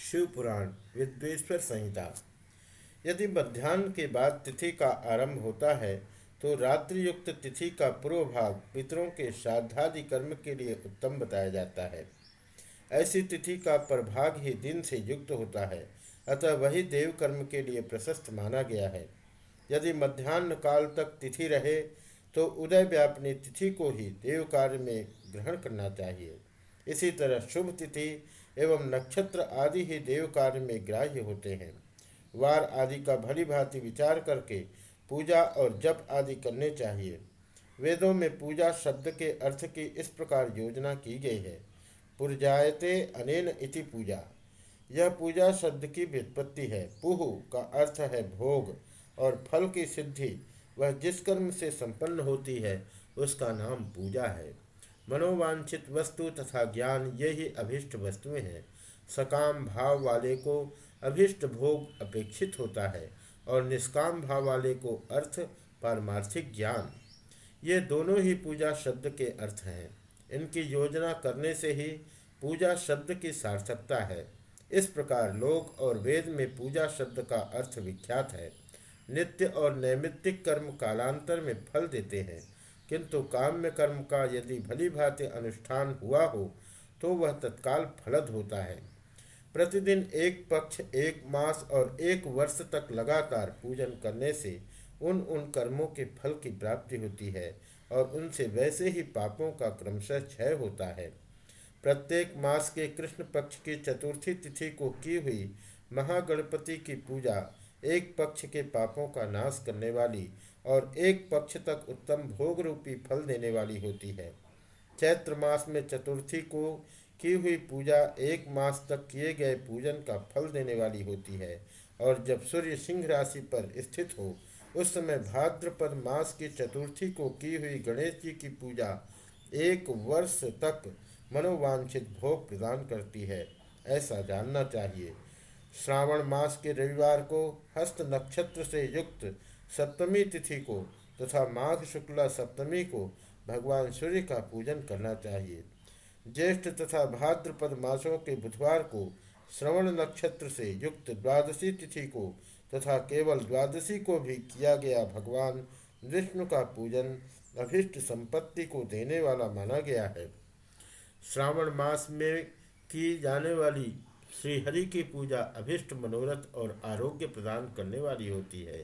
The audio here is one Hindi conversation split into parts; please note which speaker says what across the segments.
Speaker 1: शिव पुराण विद्वेश्वर संहिता। यदि मध्यान्ह के बाद तिथि का आरंभ होता है तो रात्रि युक्त तिथि का पूर्व भाग पितरों के श्राद्धादि कर्म के लिए उत्तम बताया जाता है। ऐसी तिथि का प्रभाग ही दिन से युक्त होता है, अतः वही देव कर्म के लिए प्रशस्त माना गया है। यदि मध्यान्ह काल तक तिथि रहे तो उदय व्यापनी तिथि को ही देव कार्य में ग्रहण करना चाहिए। इसी तरह शुभ तिथि एवं नक्षत्र आदि ही देव कार्य में ग्राह्य होते हैं। वार आदि का भली भांति विचार करके पूजा और जप आदि करने चाहिए। वेदों में पूजा शब्द के अर्थ की इस प्रकार योजना की गई है। पुरजायते अनेन इति पूजा। यह पूजा शब्द की व्युत्पत्ति है। पुह का अर्थ है भोग और फल की सिद्धि। वह जिस कर्म से संपन्न होती है, उसका नाम पूजा है। मनोवांछित वस्तु तथा ज्ञान ये ही अभिष्ट वस्तुएँ हैं। सकाम भाव वाले को अभिष्ट भोग अपेक्षित होता है और निष्काम भाव वाले को अर्थ, पारमार्थिक ज्ञान। ये दोनों ही पूजा शब्द के अर्थ हैं। इनकी योजना करने से ही पूजा शब्द की सार्थकता है। इस प्रकार लोक और वेद में पूजा शब्द का अर्थ विख्यात है। नित्य और नैमित्तिक कर्म कालांतर में फल देते हैं। किंतु काम्य कर्म का यदि भली भांति अनुष्ठान हुआ हो तो वह तत्काल फलद होता है। प्रतिदिन एक पक्ष, एक मास और एक वर्ष तक लगातार पूजन करने से उन उन कर्मों के फल की प्राप्ति होती है और उनसे वैसे ही पापों का क्रमशः क्षय होता है। प्रत्येक मास के कृष्ण पक्ष की चतुर्थी तिथि को की हुई महागणपति की पूजा एक पक्ष के पापों का नाश करने वाली और एक पक्ष तक उत्तम भोग रूपी फल देने वाली होती है। चैत्र मास में चतुर्थी को की हुई पूजा एक मास तक किए गए पूजन का फल देने वाली होती है और जब सूर्य सिंह राशि पर स्थित हो, उस समय भाद्रपद मास की चतुर्थी को की हुई गणेश जी की पूजा एक वर्ष तक मनोवांछित भोग प्रदान करती है। ऐसा जानना चाहिए श्रावण मास के रविवार को हस्त नक्षत्र से युक्त सप्तमी तिथि को तथा माघ शुक्ला सप्तमी को भगवान सूर्य का पूजन करना चाहिए। ज्येष्ठ तथा भाद्रपद मासों के बुधवार को श्रवण नक्षत्र से युक्त द्वादशी तिथि को तथा केवल द्वादशी को भी किया गया भगवान विष्णु का पूजन अभिष्ट संपत्ति को देने वाला माना गया है। श्रावण मास में की जाने वाली श्रीहरि की पूजा अभिष्ट मनोरथ और आरोग्य प्रदान करने वाली होती है।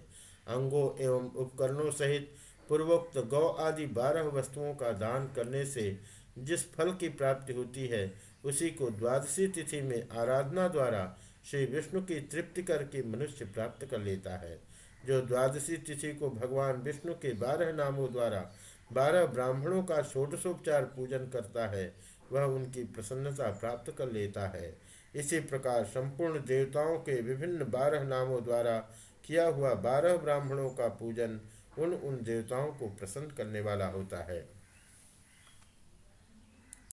Speaker 1: अंगों एवं उपकरणों सहित पूर्वोक्त गौ आदि बारह वस्तुओं का दान करने से जिस फल की प्राप्ति होती है, उसी को द्वादशी तिथि में आराधना द्वारा श्री विष्णु की तृप्ति करके मनुष्य प्राप्त कर लेता है। जो द्वादशी तिथि को भगवान विष्णु के बारह नामों द्वारा बारह ब्राह्मणों का षोडशोपचार पूजन करता है वह उनकी प्रसन्नता प्राप्त कर लेता है। इसी प्रकार संपूर्ण देवताओं के विभिन्न बारह नामों द्वारा किया हुआ बारह ब्राह्मणों का पूजन उन उन देवताओं को प्रसन्न करने वाला होता है।